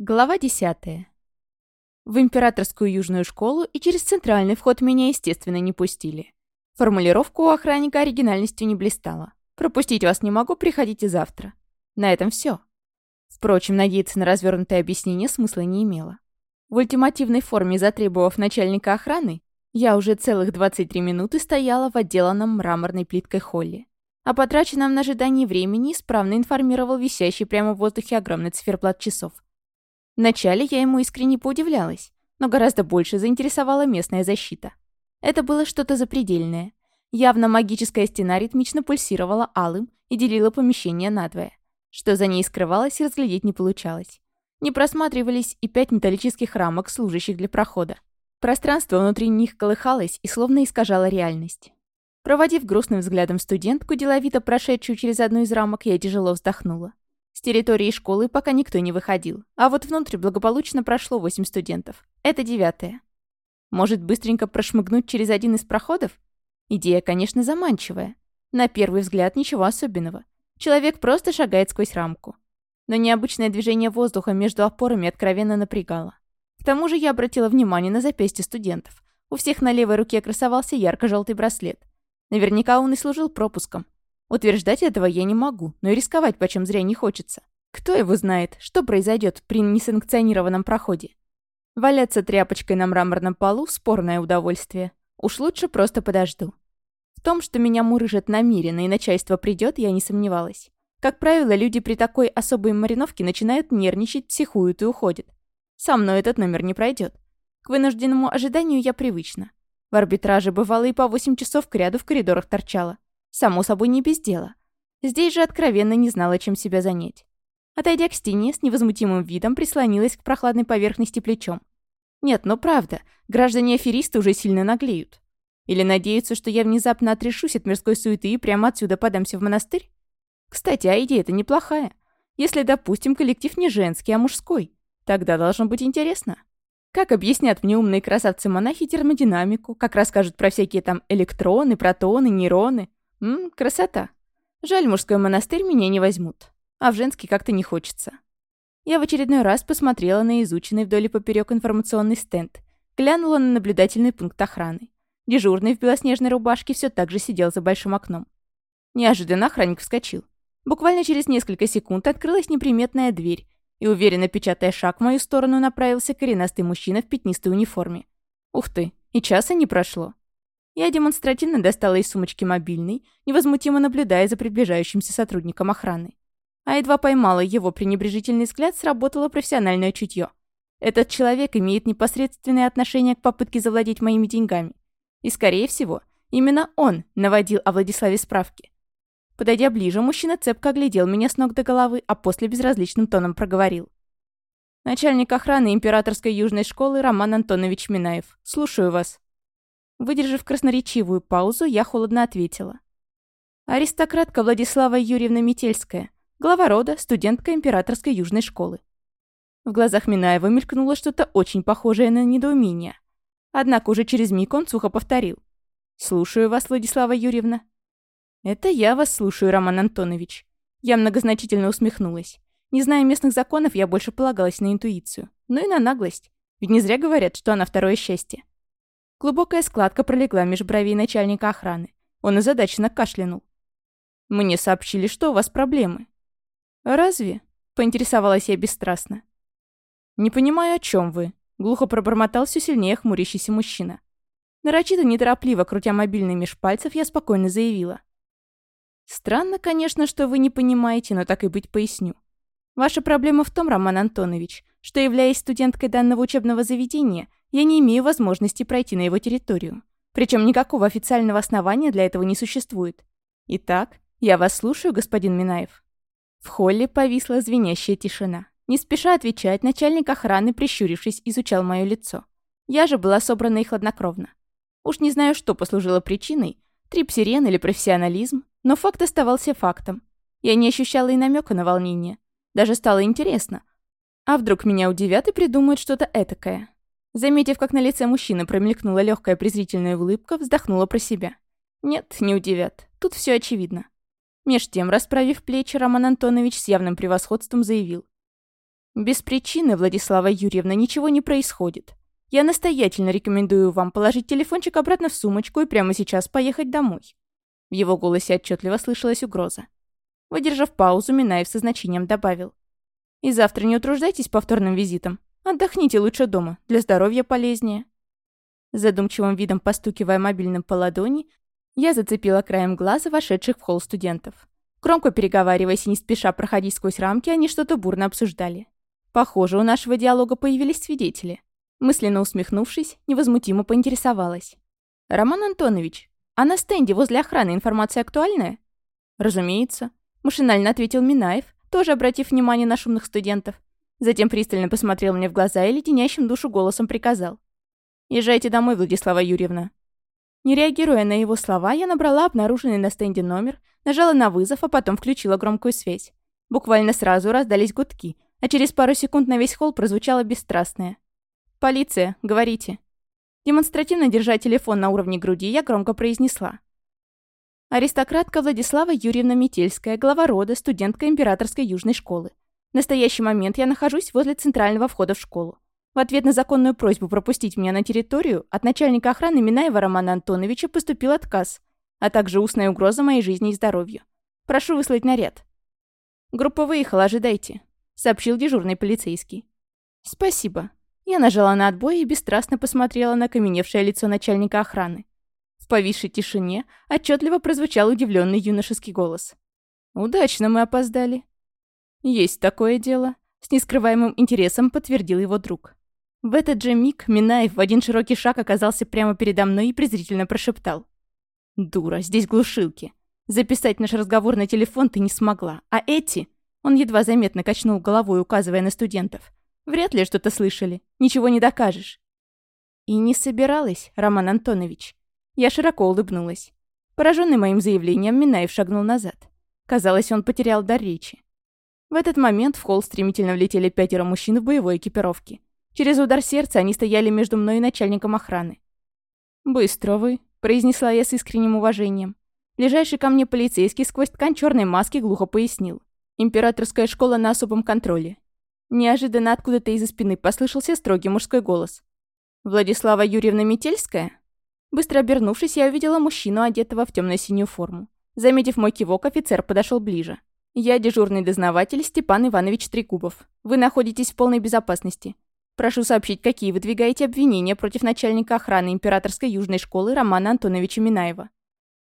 Глава 10. В императорскую южную школу и через центральный вход меня, естественно, не пустили. Формулировка у охранника оригинальностью не блистала. «Пропустить вас не могу, приходите завтра». На этом все. Впрочем, надеяться на развернутое объяснение смысла не имело. В ультимативной форме затребовав начальника охраны, я уже целых 23 минуты стояла в отделанном мраморной плиткой холле. О потраченном на ожидание времени исправно информировал висящий прямо в воздухе огромный циферблат часов – Вначале я ему искренне поудивлялась, но гораздо больше заинтересовала местная защита. Это было что-то запредельное. Явно магическая стена ритмично пульсировала алым и делила помещение надвое. Что за ней скрывалось, разглядеть не получалось. Не просматривались и пять металлических рамок, служащих для прохода. Пространство внутри них колыхалось и словно искажало реальность. Проводив грустным взглядом студентку, деловито прошедшую через одну из рамок, я тяжело вздохнула. С территории школы пока никто не выходил, а вот внутрь благополучно прошло восемь студентов. Это девятое. Может, быстренько прошмыгнуть через один из проходов? Идея, конечно, заманчивая. На первый взгляд ничего особенного. Человек просто шагает сквозь рамку. Но необычное движение воздуха между опорами откровенно напрягало. К тому же я обратила внимание на запястье студентов. У всех на левой руке красовался ярко-желтый браслет. Наверняка он и служил пропуском. Утверждать этого я не могу, но и рисковать почем зря не хочется. Кто его знает, что произойдет при несанкционированном проходе? Валяться тряпочкой на мраморном полу – спорное удовольствие. Уж лучше просто подожду. В том, что меня мурыжат намеренно и начальство придет, я не сомневалась. Как правило, люди при такой особой мариновке начинают нервничать, психуют и уходят. Со мной этот номер не пройдет. К вынужденному ожиданию я привычна. В арбитраже бывало и по 8 часов к ряду в коридорах торчала. Само собой, не без дела. Здесь же откровенно не знала, чем себя занять. Отойдя к стене, с невозмутимым видом прислонилась к прохладной поверхности плечом. Нет, ну правда, граждане-аферисты уже сильно наглеют. Или надеются, что я внезапно отрешусь от мирской суеты и прямо отсюда подамся в монастырь? Кстати, а идея-то неплохая. Если, допустим, коллектив не женский, а мужской, тогда должно быть интересно. Как объяснят мне умные красавцы-монахи термодинамику, как расскажут про всякие там электроны, протоны, нейроны, Ммм, красота. Жаль, мужской монастырь меня не возьмут. А в женский как-то не хочется. Я в очередной раз посмотрела на изученный вдоль и поперёк информационный стенд. Глянула на наблюдательный пункт охраны. Дежурный в белоснежной рубашке все так же сидел за большим окном. Неожиданно охранник вскочил. Буквально через несколько секунд открылась неприметная дверь, и, уверенно печатая шаг в мою сторону, направился коренастый мужчина в пятнистой униформе. Ух ты, и часа не прошло. Я демонстративно достала из сумочки мобильный, невозмутимо наблюдая за приближающимся сотрудником охраны. А едва поймала его пренебрежительный взгляд, сработало профессиональное чутье. Этот человек имеет непосредственное отношение к попытке завладеть моими деньгами. И, скорее всего, именно он наводил о Владиславе справки. Подойдя ближе, мужчина цепко оглядел меня с ног до головы, а после безразличным тоном проговорил. «Начальник охраны императорской южной школы Роман Антонович Минаев. Слушаю вас». Выдержав красноречивую паузу, я холодно ответила. Аристократка Владислава Юрьевна Метельская, глава рода, студентка императорской южной школы. В глазах Минаева мелькнуло что-то очень похожее на недоумение. Однако уже через миг он сухо повторил. «Слушаю вас, Владислава Юрьевна». «Это я вас слушаю, Роман Антонович». Я многозначительно усмехнулась. Не зная местных законов, я больше полагалась на интуицию. Ну и на наглость. Ведь не зря говорят, что она второе счастье. Глубокая складка пролегла меж бровей начальника охраны. Он озадаченно кашлянул. «Мне сообщили, что у вас проблемы». «Разве?» — поинтересовалась я бесстрастно. «Не понимаю, о чем вы», — глухо пробормотал все сильнее хмурящийся мужчина. Нарочито неторопливо, крутя мобильный меж пальцев, я спокойно заявила. «Странно, конечно, что вы не понимаете, но так и быть поясню. Ваша проблема в том, Роман Антонович, что, являясь студенткой данного учебного заведения, я не имею возможности пройти на его территорию. Причем никакого официального основания для этого не существует. Итак, я вас слушаю, господин Минаев». В холле повисла звенящая тишина. Не спеша отвечать, начальник охраны, прищурившись, изучал мое лицо. Я же была собрана и хладнокровна. Уж не знаю, что послужило причиной, трипсирен или профессионализм, но факт оставался фактом. Я не ощущала и намека на волнение. Даже стало интересно. А вдруг меня удивят и придумают что-то этакое? Заметив, как на лице мужчины промелькнула легкая презрительная улыбка, вздохнула про себя. Нет, не удивят. Тут все очевидно. Меж тем, расправив плечи, Роман Антонович с явным превосходством заявил. Без причины, Владислава Юрьевна, ничего не происходит. Я настоятельно рекомендую вам положить телефончик обратно в сумочку и прямо сейчас поехать домой. В его голосе отчетливо слышалась угроза. Выдержав паузу, Минаев со значением добавил. «И завтра не утруждайтесь повторным визитом. Отдохните лучше дома, для здоровья полезнее». Задумчивым видом постукивая мобильным по ладони, я зацепила краем глаза вошедших в холл студентов. Громко переговариваясь и не спеша проходить сквозь рамки, они что-то бурно обсуждали. Похоже, у нашего диалога появились свидетели. Мысленно усмехнувшись, невозмутимо поинтересовалась. «Роман Антонович, а на стенде возле охраны информация актуальная?» «Разумеется», — машинально ответил Минаев, тоже обратив внимание на шумных студентов. Затем пристально посмотрел мне в глаза и леденящим душу голосом приказал. «Езжайте домой, Владислава Юрьевна». Не реагируя на его слова, я набрала обнаруженный на стенде номер, нажала на вызов, а потом включила громкую связь. Буквально сразу раздались гудки, а через пару секунд на весь холл прозвучало бесстрастное. «Полиция, говорите». Демонстративно держа телефон на уровне груди, я громко произнесла. Аристократка Владислава Юрьевна Метельская, глава рода, студентка Императорской Южной школы. В настоящий момент я нахожусь возле центрального входа в школу. В ответ на законную просьбу пропустить меня на территорию от начальника охраны Минаева Романа Антоновича поступил отказ, а также устная угроза моей жизни и здоровью. Прошу выслать наряд. Группа выехала, ожидайте, сообщил дежурный полицейский. Спасибо. Я нажала на отбой и бесстрастно посмотрела на каменевшее лицо начальника охраны. В повисшей тишине отчетливо прозвучал удивленный юношеский голос. «Удачно мы опоздали». «Есть такое дело», — с нескрываемым интересом подтвердил его друг. В этот же миг Минаев в один широкий шаг оказался прямо передо мной и презрительно прошептал. «Дура, здесь глушилки. Записать наш разговор на телефон ты не смогла. А эти...» Он едва заметно качнул головой, указывая на студентов. «Вряд ли что-то слышали. Ничего не докажешь». И не собиралась, Роман Антонович. Я широко улыбнулась. Пораженный моим заявлением, Минаев шагнул назад. Казалось, он потерял дар речи. В этот момент в холл стремительно влетели пятеро мужчин в боевой экипировке. Через удар сердца они стояли между мной и начальником охраны. «Быстро вы», — произнесла я с искренним уважением. Ближайший ко мне полицейский сквозь ткань черной маски глухо пояснил. «Императорская школа на особом контроле». Неожиданно откуда-то из-за спины послышался строгий мужской голос. «Владислава Юрьевна Метельская?» Быстро обернувшись, я увидела мужчину, одетого в темно-синюю форму. Заметив мой кивок, офицер подошел ближе. «Я дежурный дознаватель Степан Иванович Трекубов. Вы находитесь в полной безопасности. Прошу сообщить, какие выдвигаете обвинения против начальника охраны Императорской Южной школы Романа Антоновича Минаева».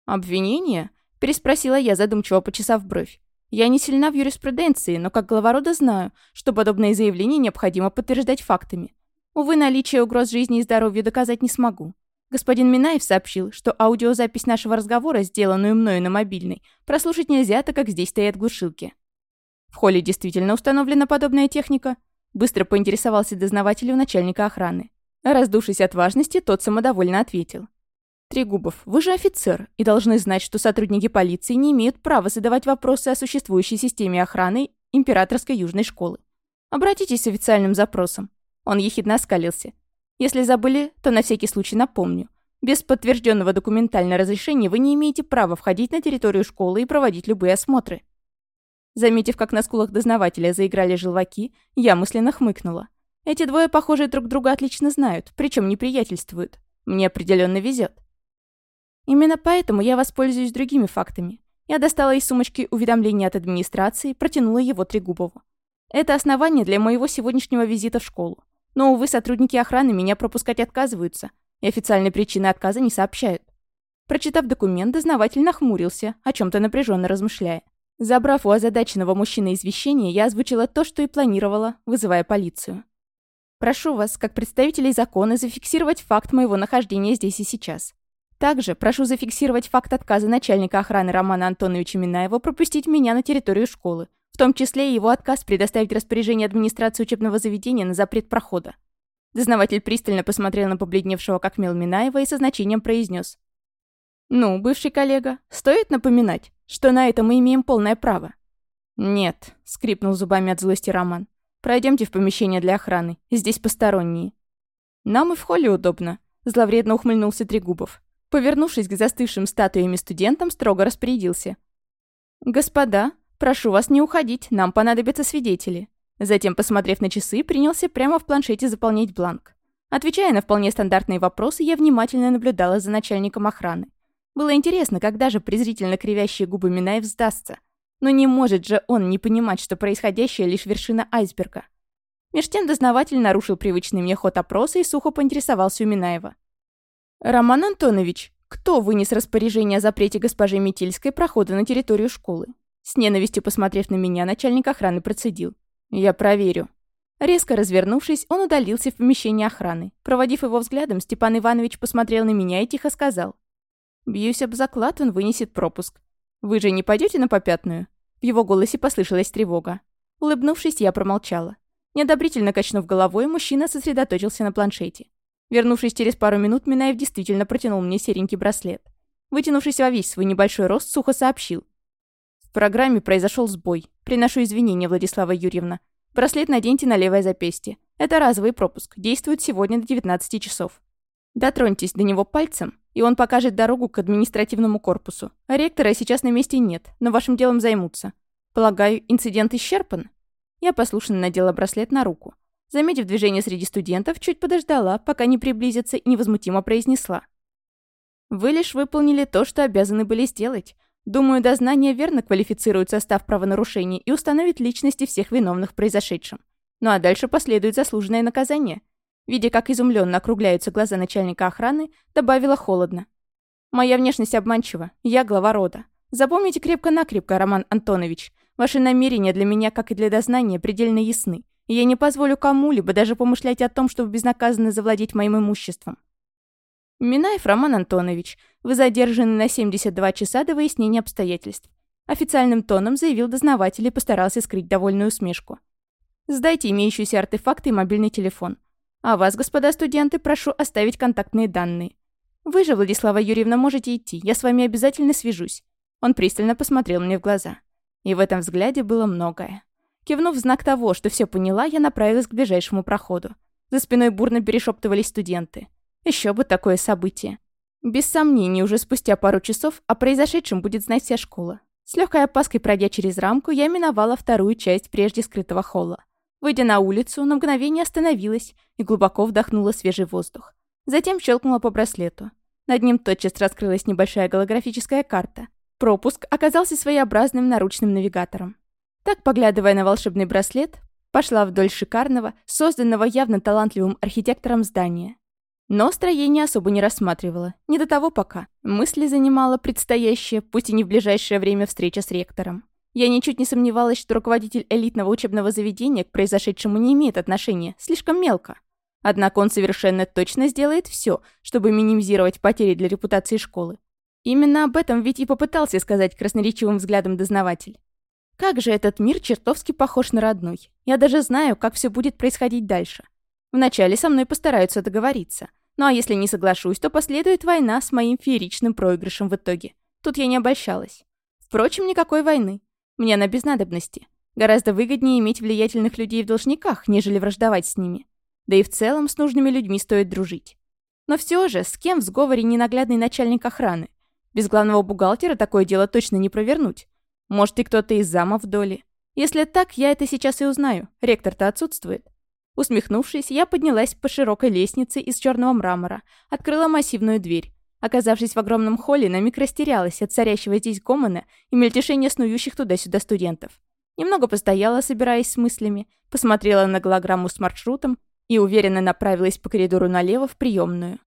«Обвинения?» – переспросила я, задумчиво почесав бровь. «Я не сильна в юриспруденции, но как глава рода знаю, что подобные заявления необходимо подтверждать фактами. Увы, наличие угроз жизни и здоровью доказать не смогу. Господин Минаев сообщил, что аудиозапись нашего разговора, сделанную мною на мобильной, прослушать нельзя, так как здесь стоят глушилки. В холле действительно установлена подобная техника – Быстро поинтересовался дознаватель у начальника охраны. Раздувшись от важности, тот самодовольно ответил. «Трегубов, вы же офицер и должны знать, что сотрудники полиции не имеют права задавать вопросы о существующей системе охраны Императорской Южной школы. Обратитесь с официальным запросом». Он ехидно оскалился. «Если забыли, то на всякий случай напомню. Без подтвержденного документального разрешения вы не имеете права входить на территорию школы и проводить любые осмотры. Заметив, как на скулах дознавателя заиграли желваки, я мысленно хмыкнула. Эти двое, похоже, друг друга отлично знают, причем не приятельствуют. Мне определенно везет. Именно поэтому я воспользуюсь другими фактами. Я достала из сумочки уведомление от администрации, протянула его Трегубову. Это основание для моего сегодняшнего визита в школу. Но, увы, сотрудники охраны меня пропускать отказываются, и официальной причины отказа не сообщают. Прочитав документ, дознаватель нахмурился, о чем то напряженно размышляя. Забрав у озадаченного мужчины извещение, я озвучила то, что и планировала, вызывая полицию. Прошу вас, как представителей закона, зафиксировать факт моего нахождения здесь и сейчас. Также прошу зафиксировать факт отказа начальника охраны Романа Антоновича Минаева пропустить меня на территорию школы, том числе и его отказ предоставить распоряжение администрации учебного заведения на запрет прохода. Дознаватель пристально посмотрел на побледневшего как мел Минаева и со значением произнес: «Ну, бывший коллега, стоит напоминать, что на это мы имеем полное право?» «Нет», — скрипнул зубами от злости Роман. Пройдемте в помещение для охраны. Здесь посторонние». «Нам и в холле удобно», — зловредно ухмыльнулся Трегубов. Повернувшись к застывшим статуями студентам, строго распорядился. «Господа, прошу вас не уходить, нам понадобятся свидетели. Затем, посмотрев на часы, принялся прямо в планшете заполнять бланк. Отвечая на вполне стандартные вопросы, я внимательно наблюдала за начальником охраны. Было интересно, когда же презрительно кривящие губы Минаев сдастся. Но не может же он не понимать, что происходящее лишь вершина айсберга. Меж тем дознаватель нарушил привычный мне ход опроса и сухо поинтересовался у Минаева. «Роман Антонович, кто вынес распоряжение о запрете госпожи Метельской прохода на территорию школы?» С ненавистью посмотрев на меня, начальник охраны процедил. «Я проверю». Резко развернувшись, он удалился в помещение охраны. Проводив его взглядом, Степан Иванович посмотрел на меня и тихо сказал. «Бьюсь об заклад, он вынесет пропуск. Вы же не пойдете на попятную?» В его голосе послышалась тревога. Улыбнувшись, я промолчала. Неодобрительно качнув головой, мужчина сосредоточился на планшете. Вернувшись через пару минут, Минаев действительно протянул мне серенький браслет. Вытянувшись во весь свой небольшой рост, сухо сообщил. В программе произошел сбой. Приношу извинения, Владислава Юрьевна. Браслет наденьте на левое запястье. Это разовый пропуск. Действует сегодня до 19 часов. Дотроньтесь до него пальцем, и он покажет дорогу к административному корпусу. Ректора сейчас на месте нет, но вашим делом займутся. Полагаю, инцидент исчерпан? Я послушно надела браслет на руку. Заметив движение среди студентов, чуть подождала, пока не приблизится и невозмутимо произнесла. «Вы лишь выполнили то, что обязаны были сделать. Думаю, дознание верно квалифицирует состав правонарушений и установит личности всех виновных в произошедшем. Ну а дальше последует заслуженное наказание». Видя, как изумленно округляются глаза начальника охраны, добавила холодно. «Моя внешность обманчива. Я глава рода. Запомните крепко-накрепко, Роман Антонович. Ваши намерения для меня, как и для дознания, предельно ясны, и я не позволю кому-либо даже помышлять о том, чтобы безнаказанно завладеть моим имуществом. Минаев Роман Антонович, вы задержаны на 72 часа до выяснения обстоятельств. Официальным тоном заявил дознаватель и постарался скрыть довольную усмешку. Сдайте имеющиеся артефакты и мобильный телефон. А вас, господа студенты, прошу оставить контактные данные. Вы же, Владислава Юрьевна, можете идти, я с вами обязательно свяжусь. Он пристально посмотрел мне в глаза. И в этом взгляде было многое. Кивнув в знак того, что все поняла, я направилась к ближайшему проходу. За спиной бурно перешептывались студенты. Еще бы такое событие. Без сомнений, уже спустя пару часов о произошедшем будет знать вся школа. С легкой опаской пройдя через рамку, я миновала вторую часть прежде скрытого холла. Выйдя на улицу, на мгновение остановилась и глубоко вдохнула свежий воздух. Затем щелкнула по браслету. Над ним тотчас раскрылась небольшая голографическая карта. Пропуск оказался своеобразным наручным навигатором. Так, поглядывая на волшебный браслет, пошла вдоль шикарного, созданного явно талантливым архитектором здания. Но строение особо не рассматривала. Не до того пока. Мысли занимала предстоящая, пусть и не в ближайшее время, встреча с ректором. Я ничуть не сомневалась, что руководитель элитного учебного заведения к произошедшему не имеет отношения, слишком мелко. Однако он совершенно точно сделает все, чтобы минимизировать потери для репутации школы. Именно об этом ведь и попытался сказать красноречивым взглядом дознаватель. Как же этот мир чертовски похож на родной. Я даже знаю, как все будет происходить дальше. Вначале со мной постараются договориться. Ну а если не соглашусь, то последует война с моим фееричным проигрышем в итоге. Тут я не обольщалась. Впрочем, никакой войны. Мне она без надобности. Гораздо выгоднее иметь влиятельных людей в должниках, нежели враждовать с ними. Да и в целом с нужными людьми стоит дружить. Но все же, с кем в сговоре ненаглядный начальник охраны? Без главного бухгалтера такое дело точно не провернуть. Может, и кто-то из зама в доле. Если так, я это сейчас и узнаю. Ректор-то отсутствует. Усмехнувшись, я поднялась по широкой лестнице из черного мрамора, открыла массивную дверь. Оказавшись в огромном холле, на миг растерялась от царящего здесь гомона и мельтешения снующих туда-сюда студентов. Немного постояла, собираясь с мыслями, посмотрела на голограмму с маршрутом и уверенно направилась по коридору налево в приемную.